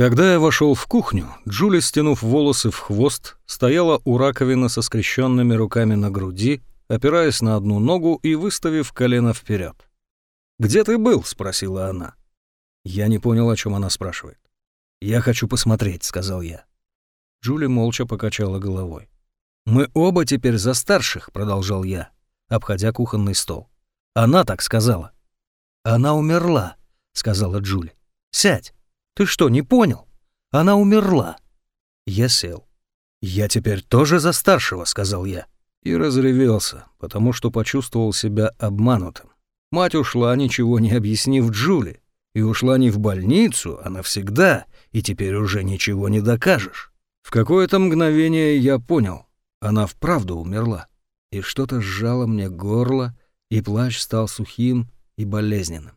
Когда я вошел в кухню, Джули, стянув волосы в хвост, стояла у раковины со скрещенными руками на груди, опираясь на одну ногу и выставив колено вперед. «Где ты был?» — спросила она. Я не понял, о чем она спрашивает. «Я хочу посмотреть», — сказал я. Джули молча покачала головой. «Мы оба теперь за старших», — продолжал я, обходя кухонный стол. «Она так сказала». «Она умерла», — сказала Джули. «Сядь. Ты что, не понял? Она умерла». Я сел. «Я теперь тоже за старшего», — сказал я. И разревелся, потому что почувствовал себя обманутым. Мать ушла, ничего не объяснив Джули. И ушла не в больницу, а навсегда, и теперь уже ничего не докажешь. В какое-то мгновение я понял, она вправду умерла. И что-то сжало мне горло, и плащ стал сухим и болезненным.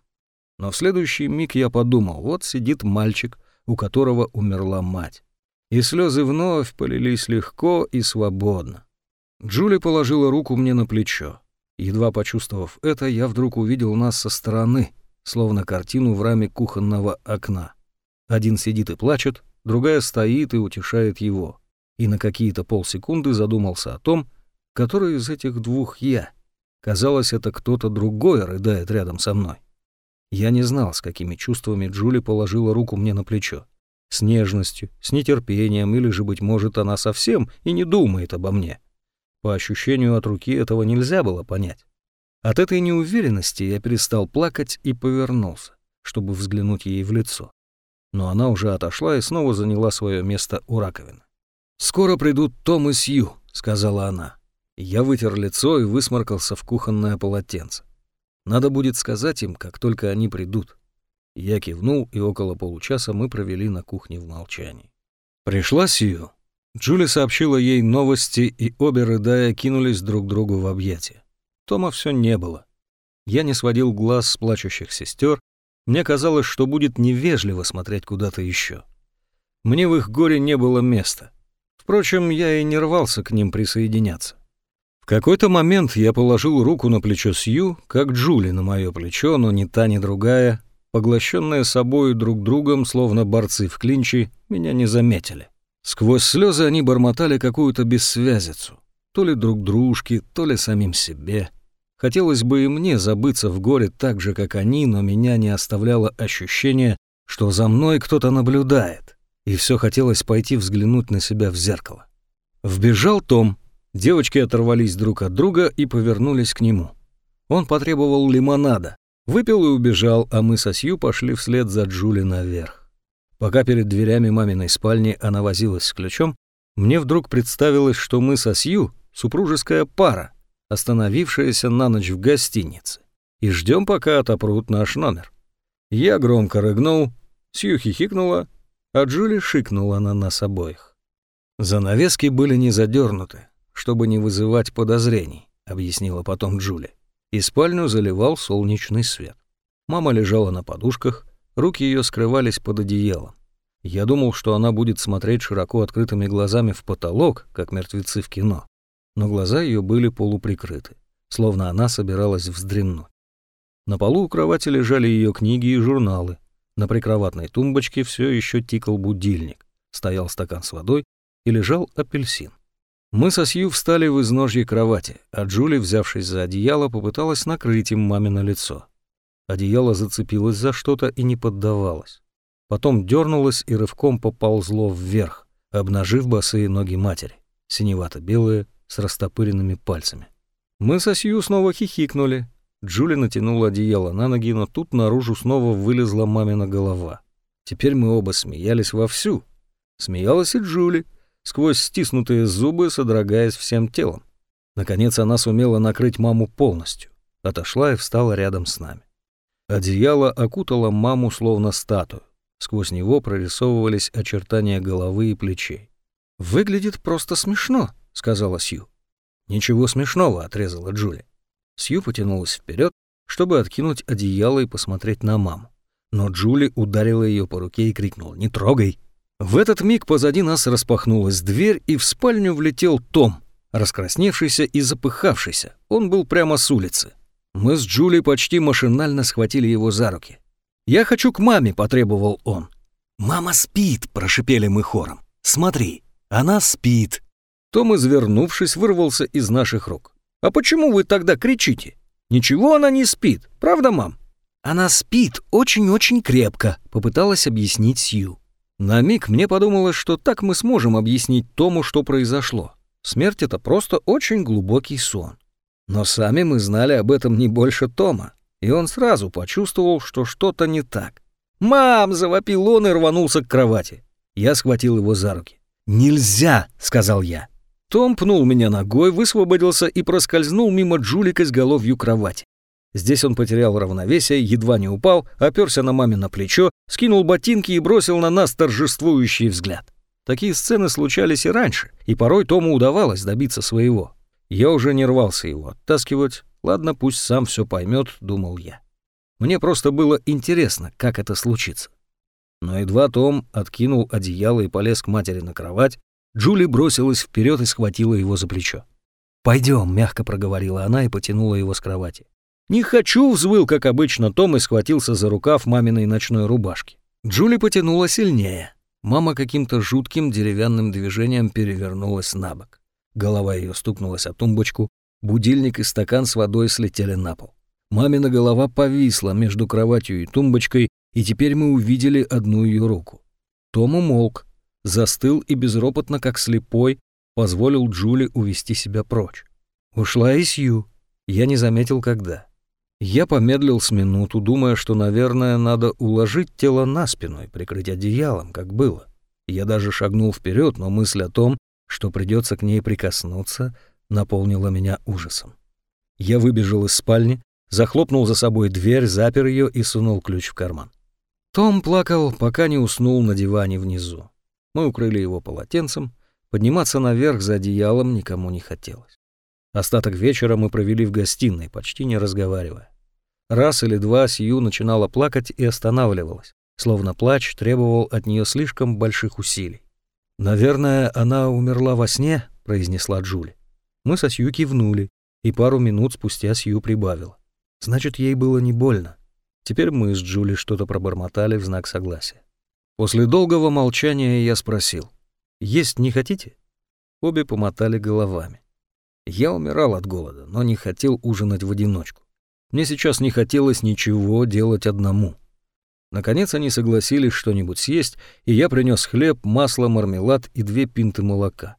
Но в следующий миг я подумал, вот сидит мальчик, у которого умерла мать. И слезы вновь полились легко и свободно. Джули положила руку мне на плечо. Едва почувствовав это, я вдруг увидел нас со стороны, словно картину в раме кухонного окна. Один сидит и плачет, другая стоит и утешает его. И на какие-то полсекунды задумался о том, который из этих двух я. Казалось, это кто-то другой рыдает рядом со мной. Я не знал, с какими чувствами Джули положила руку мне на плечо. С нежностью, с нетерпением, или же, быть может, она совсем и не думает обо мне. По ощущению от руки этого нельзя было понять. От этой неуверенности я перестал плакать и повернулся, чтобы взглянуть ей в лицо. Но она уже отошла и снова заняла свое место у раковины. «Скоро придут Том и Сью», — сказала она. Я вытер лицо и высморкался в кухонное полотенце. Надо будет сказать им, как только они придут. Я кивнул, и около получаса мы провели на кухне в молчании. Пришла Сью. Джули сообщила ей новости, и обе, рыдая, кинулись друг другу в объятия. Тома все не было. Я не сводил глаз с плачущих сестер. Мне казалось, что будет невежливо смотреть куда-то еще. Мне в их горе не было места. Впрочем, я и не рвался к ним присоединяться. Какой-то момент я положил руку на плечо Сью, как Джули на мое плечо, но ни та, ни другая, поглощенные собой друг другом, словно борцы в клинче, меня не заметили. Сквозь слезы они бормотали какую-то бессвязицу. То ли друг дружке, то ли самим себе. Хотелось бы и мне забыться в горе так же, как они, но меня не оставляло ощущение, что за мной кто-то наблюдает, и все хотелось пойти взглянуть на себя в зеркало. Вбежал Том, Девочки оторвались друг от друга и повернулись к нему. Он потребовал лимонада, выпил и убежал, а мы со Сью пошли вслед за Джули наверх. Пока перед дверями маминой спальни она возилась с ключом, мне вдруг представилось, что мы со Сью — супружеская пара, остановившаяся на ночь в гостинице, и ждем, пока отопрут наш номер. Я громко рыгнул, Сью хихикнула, а Джули шикнула на нас обоих. Занавески были не задернуты, чтобы не вызывать подозрений», — объяснила потом Джули. И спальню заливал солнечный свет. Мама лежала на подушках, руки ее скрывались под одеялом. Я думал, что она будет смотреть широко открытыми глазами в потолок, как мертвецы в кино. Но глаза ее были полуприкрыты, словно она собиралась вздремнуть. На полу у кровати лежали ее книги и журналы. На прикроватной тумбочке все еще тикал будильник, стоял стакан с водой и лежал апельсин. Мы со Сью встали в изножье кровати, а Джули, взявшись за одеяло, попыталась накрыть им мамино лицо. Одеяло зацепилось за что-то и не поддавалось. Потом дернулось и рывком поползло вверх, обнажив босые ноги матери, синевато-белые, с растопыренными пальцами. Мы со Сью снова хихикнули. Джули натянула одеяло на ноги, но тут наружу снова вылезла мамина голова. Теперь мы оба смеялись вовсю. Смеялась и Джули, сквозь стиснутые зубы, содрогаясь всем телом. Наконец она сумела накрыть маму полностью, отошла и встала рядом с нами. Одеяло окутало маму словно статую. Сквозь него прорисовывались очертания головы и плечей. «Выглядит просто смешно», — сказала Сью. «Ничего смешного», — отрезала Джули. Сью потянулась вперед, чтобы откинуть одеяло и посмотреть на маму. Но Джули ударила ее по руке и крикнула «Не трогай!» В этот миг позади нас распахнулась дверь, и в спальню влетел Том, раскрасневшийся и запыхавшийся. Он был прямо с улицы. Мы с Джули почти машинально схватили его за руки. «Я хочу к маме», — потребовал он. «Мама спит!» – прошипели мы хором. «Смотри, она спит!» Том, извернувшись, вырвался из наших рук. «А почему вы тогда кричите? Ничего она не спит, правда, мам?» «Она спит очень-очень крепко», — попыталась объяснить Сью. На миг мне подумалось, что так мы сможем объяснить Тому, что произошло. Смерть — это просто очень глубокий сон. Но сами мы знали об этом не больше Тома, и он сразу почувствовал, что что-то не так. «Мам!» — завопил он и рванулся к кровати. Я схватил его за руки. «Нельзя!» — сказал я. Том пнул меня ногой, высвободился и проскользнул мимо Джулика с головью кровати. Здесь он потерял равновесие, едва не упал, оперся на маме на плечо, скинул ботинки и бросил на нас торжествующий взгляд. Такие сцены случались и раньше, и порой Тому удавалось добиться своего. Я уже не рвался его оттаскивать, ладно, пусть сам все поймет, думал я. Мне просто было интересно, как это случится. Но едва Том откинул одеяло и полез к матери на кровать, Джули бросилась вперед и схватила его за плечо. «Пойдем», — мягко проговорила она и потянула его с кровати. «Не хочу», — взвыл, как обычно, Том и схватился за рукав маминой ночной рубашки. Джули потянула сильнее. Мама каким-то жутким деревянным движением перевернулась на бок. Голова ее стукнулась о тумбочку, будильник и стакан с водой слетели на пол. Мамина голова повисла между кроватью и тумбочкой, и теперь мы увидели одну ее руку. Том умолк, застыл и безропотно, как слепой, позволил Джули увести себя прочь. Ушла и Сью. Я не заметил, когда. Я помедлил с минуту, думая, что, наверное, надо уложить тело на спину и прикрыть одеялом, как было. Я даже шагнул вперед, но мысль о том, что придется к ней прикоснуться, наполнила меня ужасом. Я выбежал из спальни, захлопнул за собой дверь, запер ее и сунул ключ в карман. Том плакал, пока не уснул на диване внизу. Мы укрыли его полотенцем, подниматься наверх за одеялом никому не хотелось. Остаток вечера мы провели в гостиной, почти не разговаривая. Раз или два Сью начинала плакать и останавливалась, словно плач требовал от нее слишком больших усилий. «Наверное, она умерла во сне», — произнесла Джули. Мы со Сью кивнули, и пару минут спустя Сью прибавила. Значит, ей было не больно. Теперь мы с Джули что-то пробормотали в знак согласия. После долгого молчания я спросил, «Есть не хотите?» Обе помотали головами. Я умирал от голода, но не хотел ужинать в одиночку. Мне сейчас не хотелось ничего делать одному. Наконец они согласились что-нибудь съесть, и я принес хлеб, масло, мармелад и две пинты молока.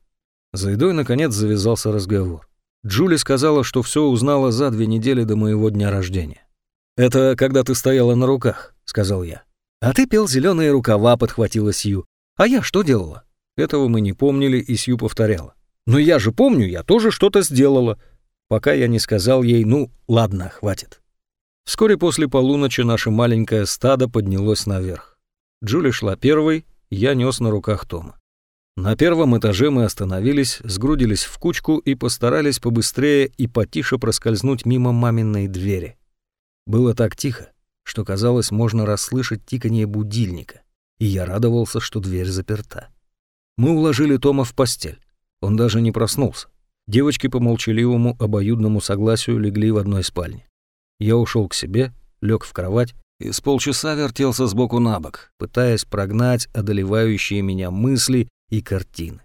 За едой, наконец, завязался разговор. Джули сказала, что все узнала за две недели до моего дня рождения. «Это когда ты стояла на руках», — сказал я. «А ты пел зеленые рукава», — подхватила Сью. «А я что делала?» Этого мы не помнили, и Сью повторяла. «Но я же помню, я тоже что-то сделала», пока я не сказал ей «ну, ладно, хватит». Вскоре после полуночи наше маленькое стадо поднялось наверх. Джули шла первой, я нес на руках Тома. На первом этаже мы остановились, сгрудились в кучку и постарались побыстрее и потише проскользнуть мимо маминой двери. Было так тихо, что казалось, можно расслышать тиканье будильника, и я радовался, что дверь заперта. Мы уложили Тома в постель. Он даже не проснулся. Девочки по молчаливому обоюдному согласию легли в одной спальне. Я ушел к себе, лег в кровать и с полчаса вертелся сбоку на бок, пытаясь прогнать одолевающие меня мысли и картины.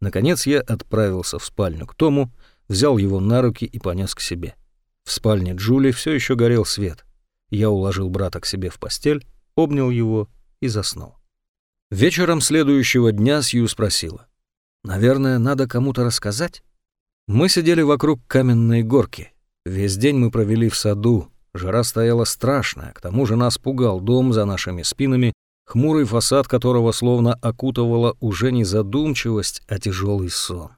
Наконец я отправился в спальню к Тому, взял его на руки и понес к себе. В спальне Джули все еще горел свет. Я уложил брата к себе в постель, обнял его и заснул. Вечером следующего дня Сью спросила. «Наверное, надо кому-то рассказать?» Мы сидели вокруг каменной горки. Весь день мы провели в саду. Жара стояла страшная, к тому же нас пугал дом за нашими спинами, хмурый фасад которого словно окутывала уже не задумчивость, а тяжелый сон.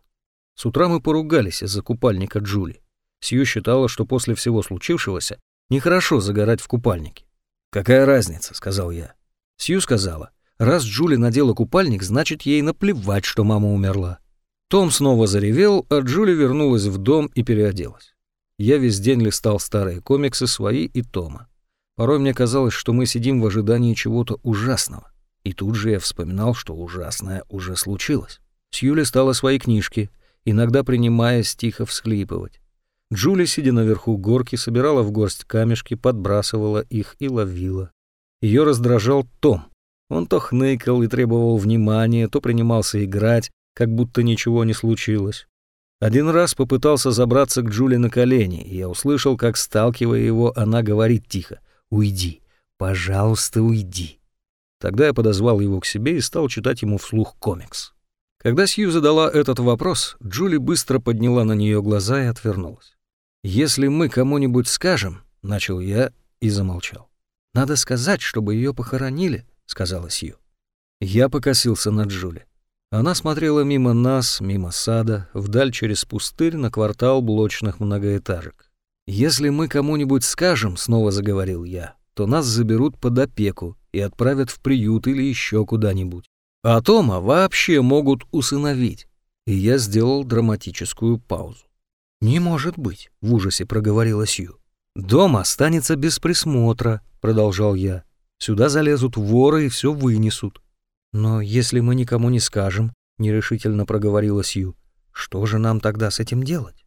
С утра мы поругались из-за купальника Джули. Сью считала, что после всего случившегося Нехорошо загорать в купальнике. «Какая разница?» — сказал я. Сью сказала, раз Джули надела купальник, значит, ей наплевать, что мама умерла. Том снова заревел, а Джули вернулась в дом и переоделась. Я весь день листал старые комиксы свои и Тома. Порой мне казалось, что мы сидим в ожидании чего-то ужасного. И тут же я вспоминал, что ужасное уже случилось. Сью листала свои книжки, иногда принимаясь тихо всхлипывать. Джули, сидя наверху горки, собирала в горсть камешки, подбрасывала их и ловила. Ее раздражал Том. Он то хныкал и требовал внимания, то принимался играть, как будто ничего не случилось. Один раз попытался забраться к Джули на колени, и я услышал, как, сталкивая его, она говорит тихо «Уйди, пожалуйста, уйди». Тогда я подозвал его к себе и стал читать ему вслух комикс. Когда Сью задала этот вопрос, Джули быстро подняла на нее глаза и отвернулась. «Если мы кому-нибудь скажем», — начал я и замолчал. «Надо сказать, чтобы ее похоронили», — сказала Сью. Я покосился на Джули. Она смотрела мимо нас, мимо сада, вдаль через пустырь на квартал блочных многоэтажек. «Если мы кому-нибудь скажем», — снова заговорил я, «то нас заберут под опеку и отправят в приют или еще куда-нибудь. А Тома вообще могут усыновить». И я сделал драматическую паузу. «Не может быть», — в ужасе проговорила Сью. «Дом останется без присмотра», — продолжал я. «Сюда залезут воры и все вынесут. «Но если мы никому не скажем», — нерешительно проговорила Сью, — «что же нам тогда с этим делать?»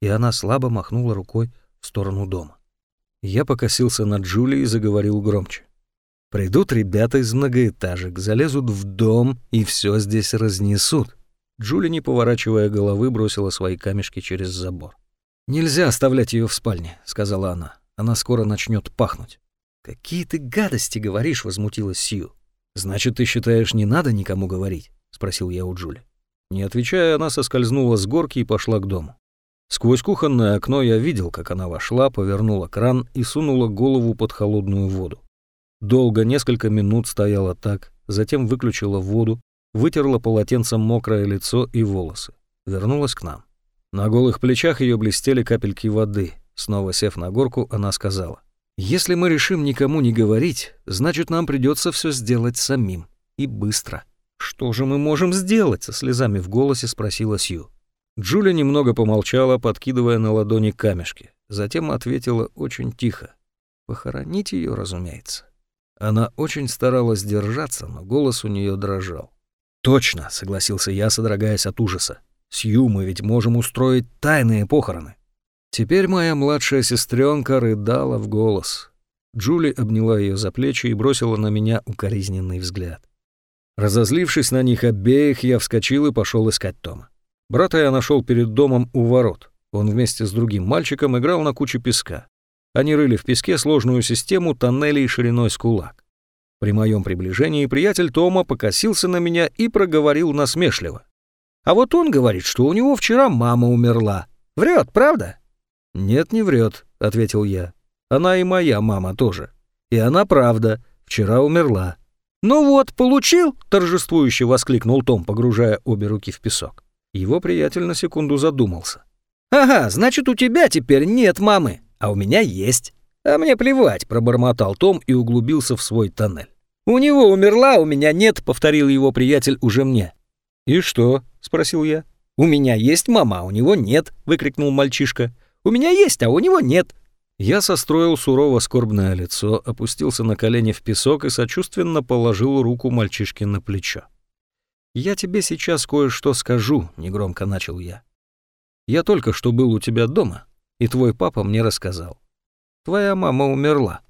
И она слабо махнула рукой в сторону дома. Я покосился на Джули и заговорил громче. «Придут ребята из многоэтажек, залезут в дом и все здесь разнесут». Джули, не поворачивая головы, бросила свои камешки через забор. «Нельзя оставлять ее в спальне», — сказала она. «Она скоро начнет пахнуть». «Какие ты гадости говоришь», — возмутилась Сью. «Значит, ты считаешь, не надо никому говорить?» — спросил я у Джули. Не отвечая, она соскользнула с горки и пошла к дому. Сквозь кухонное окно я видел, как она вошла, повернула кран и сунула голову под холодную воду. Долго, несколько минут стояла так, затем выключила воду, вытерла полотенцем мокрое лицо и волосы. Вернулась к нам. На голых плечах ее блестели капельки воды. Снова сев на горку, она сказала. Если мы решим никому не говорить, значит, нам придется все сделать самим. И быстро. Что же мы можем сделать? Со слезами в голосе спросила Сью. Джулия немного помолчала, подкидывая на ладони камешки. Затем ответила очень тихо. Похоронить ее, разумеется. Она очень старалась держаться, но голос у нее дрожал. «Точно», — согласился я, содрогаясь от ужаса. «Сью, мы ведь можем устроить тайные похороны». Теперь моя младшая сестренка рыдала в голос. Джули обняла ее за плечи и бросила на меня укоризненный взгляд. Разозлившись на них обеих, я вскочил и пошел искать Тома. Брата я нашел перед домом у ворот. Он вместе с другим мальчиком играл на куче песка. Они рыли в песке сложную систему тоннелей шириной с кулак. При моем приближении приятель Тома покосился на меня и проговорил насмешливо. «А вот он говорит, что у него вчера мама умерла. Врет, правда?» «Нет, не врет», — ответил я. «Она и моя мама тоже. И она правда, вчера умерла». «Ну вот, получил!» — торжествующе воскликнул Том, погружая обе руки в песок. Его приятель на секунду задумался. «Ага, значит, у тебя теперь нет мамы, а у меня есть». «А мне плевать», — пробормотал Том и углубился в свой тоннель. «У него умерла, у меня нет», — повторил его приятель уже мне. «И что?» — спросил я. «У меня есть мама, а у него нет», — выкрикнул мальчишка. У меня есть, а у него нет». Я состроил сурово скорбное лицо, опустился на колени в песок и сочувственно положил руку мальчишке на плечо. «Я тебе сейчас кое-что скажу», — негромко начал я. «Я только что был у тебя дома, и твой папа мне рассказал. Твоя мама умерла.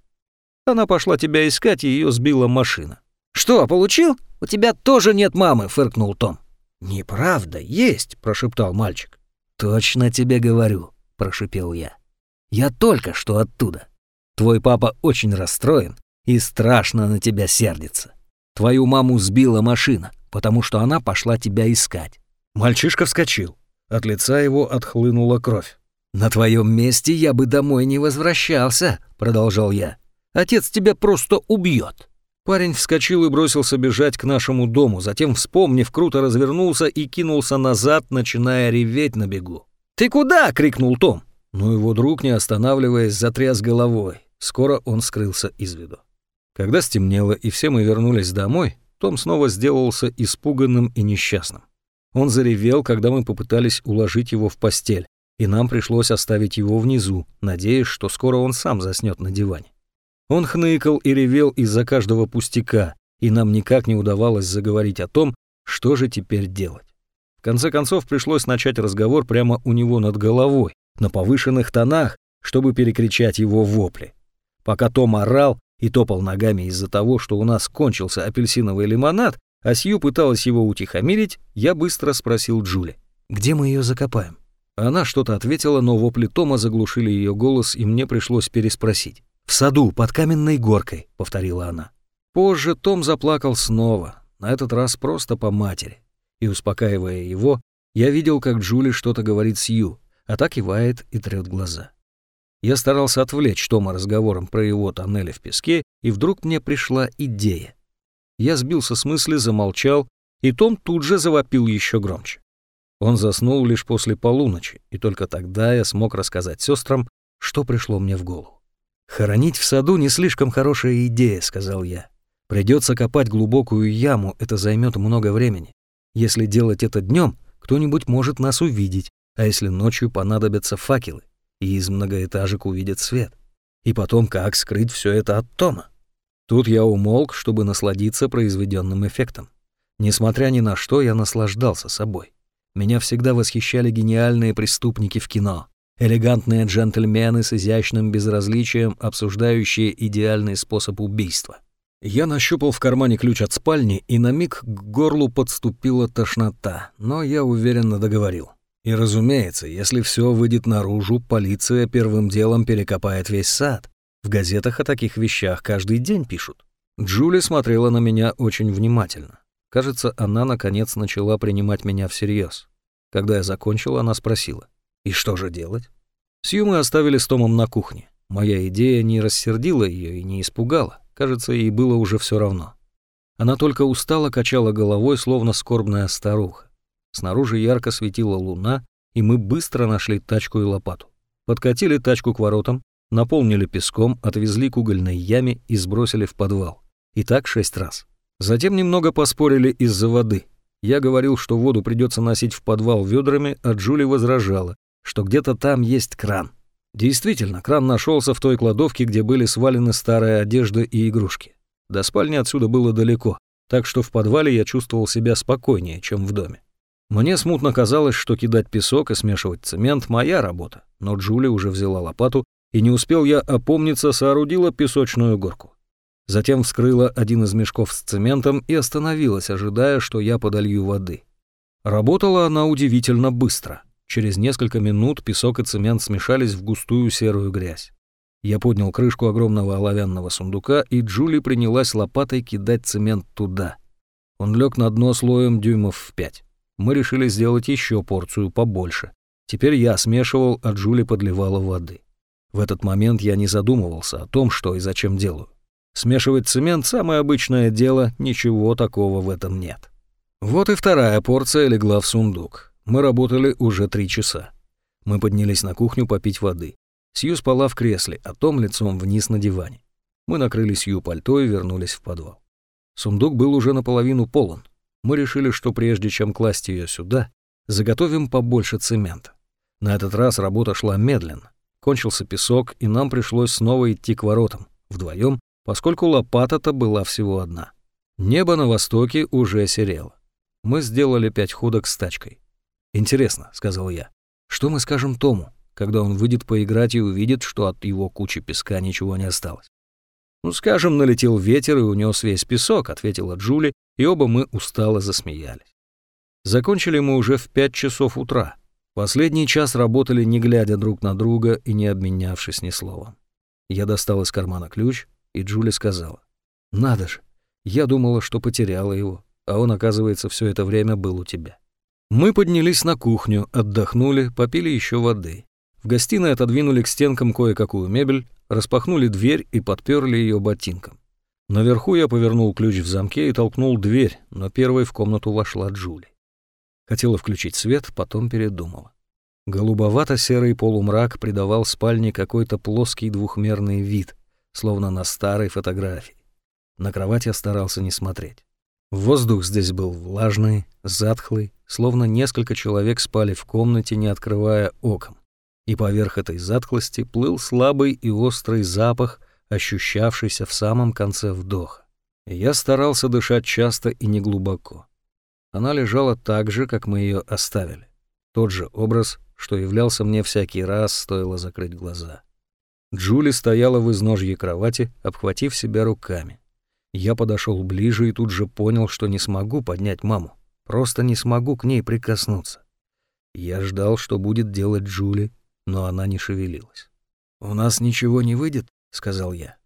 Она пошла тебя искать, и ее сбила машина». «Что, получил? У тебя тоже нет мамы», — фыркнул Том. «Неправда, есть», — прошептал мальчик. «Точно тебе говорю. — прошипел я. «Я только что оттуда. Твой папа очень расстроен и страшно на тебя сердится. Твою маму сбила машина, потому что она пошла тебя искать». Мальчишка вскочил. От лица его отхлынула кровь. «На твоем месте я бы домой не возвращался», — продолжал я. «Отец тебя просто убьет». Парень вскочил и бросился бежать к нашему дому, затем, вспомнив, круто развернулся и кинулся назад, начиная реветь на бегу. «Ты куда?» — крикнул Том. Но его друг, не останавливаясь, затряс головой. Скоро он скрылся из виду. Когда стемнело и все мы вернулись домой, том снова сделался испуганным и несчастным. Он заревел, когда мы попытались уложить его в постель, и нам пришлось оставить его внизу, надеясь, что скоро он сам заснет на диване. Он хныкал и ревел из-за каждого пустяка, и нам никак не удавалось заговорить о том, что же теперь делать конце концов пришлось начать разговор прямо у него над головой, на повышенных тонах, чтобы перекричать его вопли. Пока Том орал, и топал ногами из-за того, что у нас кончился апельсиновый лимонад, а Сью пыталась его утихомирить, я быстро спросил Джули, где мы ее закопаем? Она что-то ответила, но вопли Тома заглушили ее голос, и мне пришлось переспросить. «В саду, под каменной горкой», — повторила она. Позже Том заплакал снова, на этот раз просто по матери. И, успокаивая его, я видел, как Джули что-то говорит Сью, а так кивает и трет глаза. Я старался отвлечь Тома разговором про его тоннели в песке, и вдруг мне пришла идея. Я сбился с мысли, замолчал, и Том тут же завопил еще громче. Он заснул лишь после полуночи, и только тогда я смог рассказать сестрам, что пришло мне в голову. «Хоронить в саду не слишком хорошая идея», — сказал я. «Придется копать глубокую яму, это займет много времени. Если делать это днем, кто-нибудь может нас увидеть, а если ночью понадобятся факелы, и из многоэтажек увидят свет. И потом, как скрыть все это от Тома? Тут я умолк, чтобы насладиться произведенным эффектом. Несмотря ни на что, я наслаждался собой. Меня всегда восхищали гениальные преступники в кино. Элегантные джентльмены с изящным безразличием, обсуждающие идеальный способ убийства. Я нащупал в кармане ключ от спальни, и на миг к горлу подступила тошнота, но я уверенно договорил. И разумеется, если все выйдет наружу, полиция первым делом перекопает весь сад. В газетах о таких вещах каждый день пишут. Джули смотрела на меня очень внимательно. Кажется, она наконец начала принимать меня всерьез. Когда я закончил, она спросила, «И что же делать?» Сью мы оставили с Томом на кухне. Моя идея не рассердила ее и не испугала. Кажется, ей было уже все равно. Она только устало качала головой, словно скорбная старуха. Снаружи ярко светила луна, и мы быстро нашли тачку и лопату. Подкатили тачку к воротам, наполнили песком, отвезли к угольной яме и сбросили в подвал. И так шесть раз. Затем немного поспорили из-за воды. Я говорил, что воду придется носить в подвал ведрами, а Джули возражала, что где-то там есть кран. Действительно, кран нашелся в той кладовке, где были свалены старая одежда и игрушки. До спальни отсюда было далеко, так что в подвале я чувствовал себя спокойнее, чем в доме. Мне смутно казалось, что кидать песок и смешивать цемент – моя работа, но Джули уже взяла лопату, и не успел я опомниться, соорудила песочную горку. Затем вскрыла один из мешков с цементом и остановилась, ожидая, что я подолью воды. Работала она удивительно быстро. Через несколько минут песок и цемент смешались в густую серую грязь. Я поднял крышку огромного оловянного сундука, и Джули принялась лопатой кидать цемент туда. Он лег на дно слоем дюймов в пять. Мы решили сделать еще порцию побольше. Теперь я смешивал, а Джули подливала воды. В этот момент я не задумывался о том, что и зачем делаю. Смешивать цемент – самое обычное дело, ничего такого в этом нет. Вот и вторая порция легла в сундук. Мы работали уже три часа. Мы поднялись на кухню попить воды. Сью спала в кресле, а Том лицом вниз на диване. Мы накрыли Сью пальто и вернулись в подвал. Сундук был уже наполовину полон мы решили, что прежде чем класть ее сюда, заготовим побольше цемента. На этот раз работа шла медленно. Кончился песок, и нам пришлось снова идти к воротам, вдвоем, поскольку лопата-то была всего одна. Небо на востоке уже серело. Мы сделали пять ходок с тачкой. «Интересно», — сказал я, — «что мы скажем Тому, когда он выйдет поиграть и увидит, что от его кучи песка ничего не осталось?» «Ну, скажем, налетел ветер и унес весь песок», — ответила Джули, и оба мы устало засмеялись. Закончили мы уже в пять часов утра. Последний час работали, не глядя друг на друга и не обменявшись ни словом. Я достал из кармана ключ, и Джули сказала. «Надо же, я думала, что потеряла его, а он, оказывается, все это время был у тебя». Мы поднялись на кухню, отдохнули, попили еще воды. В гостиной отодвинули к стенкам кое-какую мебель, распахнули дверь и подперли ее ботинком. Наверху я повернул ключ в замке и толкнул дверь, но первой в комнату вошла Джули. Хотела включить свет, потом передумала. Голубовато-серый полумрак придавал спальне какой-то плоский двухмерный вид, словно на старой фотографии. На кровать я старался не смотреть. Воздух здесь был влажный, затхлый, словно несколько человек спали в комнате, не открывая окон и поверх этой затхлости плыл слабый и острый запах, ощущавшийся в самом конце вдоха. я старался дышать часто и неглубоко. Она лежала так же, как мы ее оставили. Тот же образ, что являлся мне всякий раз, стоило закрыть глаза. Джули стояла в изножье кровати, обхватив себя руками. Я подошел ближе и тут же понял, что не смогу поднять маму. Просто не смогу к ней прикоснуться. Я ждал, что будет делать Джули, но она не шевелилась. «У нас ничего не выйдет», — сказал я.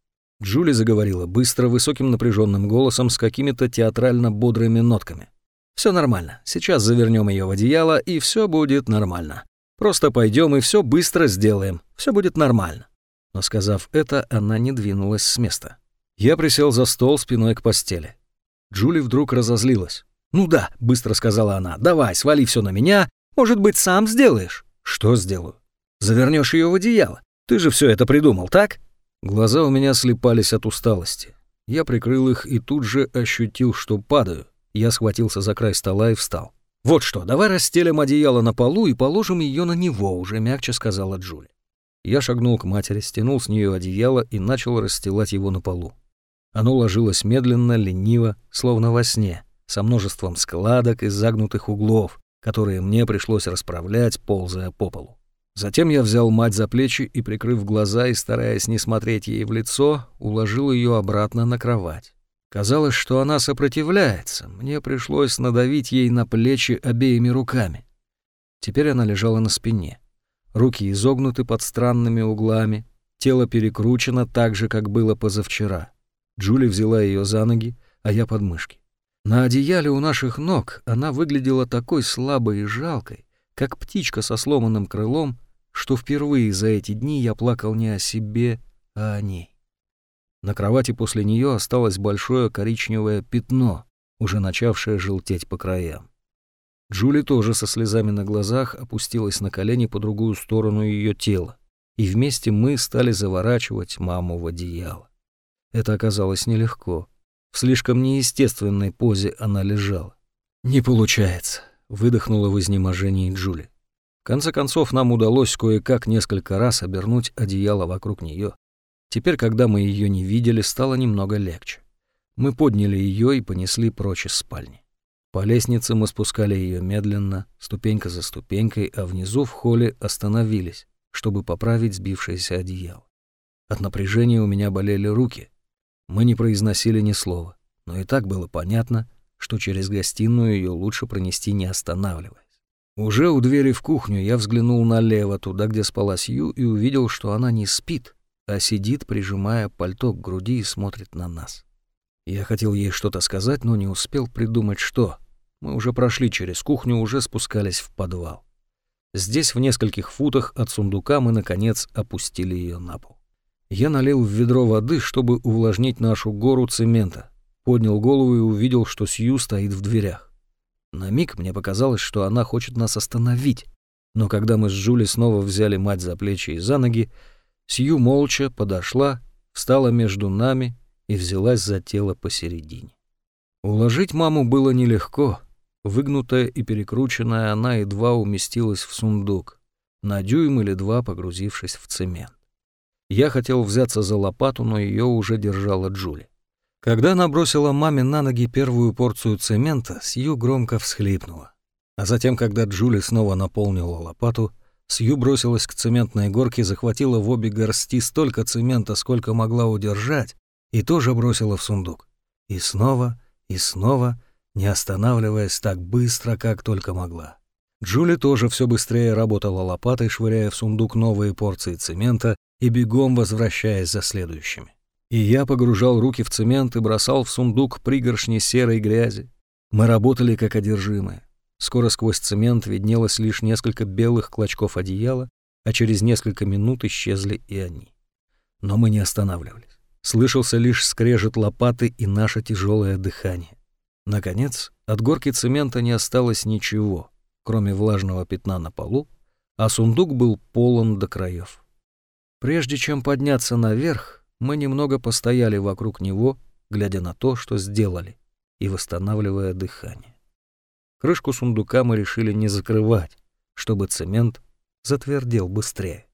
Джули заговорила быстро, высоким напряженным голосом с какими-то театрально бодрыми нотками. Все нормально. Сейчас завернем ее в одеяло, и все будет нормально. Просто пойдем и все быстро сделаем. Все будет нормально. Но сказав это, она не двинулась с места. Я присел за стол спиной к постели. Джули вдруг разозлилась. «Ну да», — быстро сказала она, — «давай, свали все на меня. Может быть, сам сделаешь?» «Что сделаю?» «Завернешь ее в одеяло. Ты же все это придумал, так?» Глаза у меня слепались от усталости. Я прикрыл их и тут же ощутил, что падаю. Я схватился за край стола и встал. «Вот что, давай расстелим одеяло на полу и положим ее на него», — уже мягче сказала Джули. Я шагнул к матери, стянул с нее одеяло и начал расстилать его на полу. Оно ложилось медленно, лениво, словно во сне, со множеством складок и загнутых углов, которые мне пришлось расправлять, ползая по полу. Затем я взял мать за плечи и, прикрыв глаза и стараясь не смотреть ей в лицо, уложил ее обратно на кровать. Казалось, что она сопротивляется. Мне пришлось надавить ей на плечи обеими руками. Теперь она лежала на спине. Руки изогнуты под странными углами, тело перекручено так же, как было позавчера. Джули взяла ее за ноги, а я под мышки. На одеяле у наших ног она выглядела такой слабой и жалкой, как птичка со сломанным крылом, что впервые за эти дни я плакал не о себе, а о ней. На кровати после нее осталось большое коричневое пятно, уже начавшее желтеть по краям. Джули тоже со слезами на глазах опустилась на колени по другую сторону ее тела, и вместе мы стали заворачивать маму в одеяло. Это оказалось нелегко. В слишком неестественной позе она лежала. «Не получается», — выдохнула в изнеможении Джули. В конце концов, нам удалось кое-как несколько раз обернуть одеяло вокруг нее, Теперь, когда мы ее не видели, стало немного легче. Мы подняли ее и понесли прочь из спальни. По лестнице мы спускали ее медленно, ступенька за ступенькой, а внизу в холле остановились, чтобы поправить сбившееся одеяло. От напряжения у меня болели руки. Мы не произносили ни слова, но и так было понятно, что через гостиную ее лучше пронести не останавливаясь. Уже у двери в кухню я взглянул налево, туда, где спала Сью, и увидел, что она не спит, а сидит, прижимая пальто к груди и смотрит на нас. Я хотел ей что-то сказать, но не успел придумать, что. Мы уже прошли через кухню, уже спускались в подвал. Здесь, в нескольких футах от сундука, мы, наконец, опустили ее на пол. Я налил в ведро воды, чтобы увлажнить нашу гору цемента. Поднял голову и увидел, что Сью стоит в дверях. На миг мне показалось, что она хочет нас остановить. Но когда мы с Джули снова взяли мать за плечи и за ноги, Сью молча подошла, встала между нами и взялась за тело посередине. Уложить маму было нелегко. Выгнутая и перекрученная, она едва уместилась в сундук, на дюйм или два погрузившись в цемент. Я хотел взяться за лопату, но ее уже держала Джули. Когда она бросила маме на ноги первую порцию цемента, Сью громко всхлипнула. А затем, когда Джули снова наполнила лопату, Сью бросилась к цементной горке, захватила в обе горсти столько цемента, сколько могла удержать, и тоже бросила в сундук. И снова, и снова, не останавливаясь так быстро, как только могла. Джули тоже все быстрее работала лопатой, швыряя в сундук новые порции цемента и бегом возвращаясь за следующими. И я погружал руки в цемент и бросал в сундук пригоршни серой грязи. Мы работали как одержимые. Скоро сквозь цемент виднелось лишь несколько белых клочков одеяла, а через несколько минут исчезли и они. Но мы не останавливались. Слышался лишь скрежет лопаты и наше тяжелое дыхание. Наконец, от горки цемента не осталось ничего, кроме влажного пятна на полу, а сундук был полон до краев. Прежде чем подняться наверх, мы немного постояли вокруг него, глядя на то, что сделали, и восстанавливая дыхание. Крышку сундука мы решили не закрывать, чтобы цемент затвердел быстрее.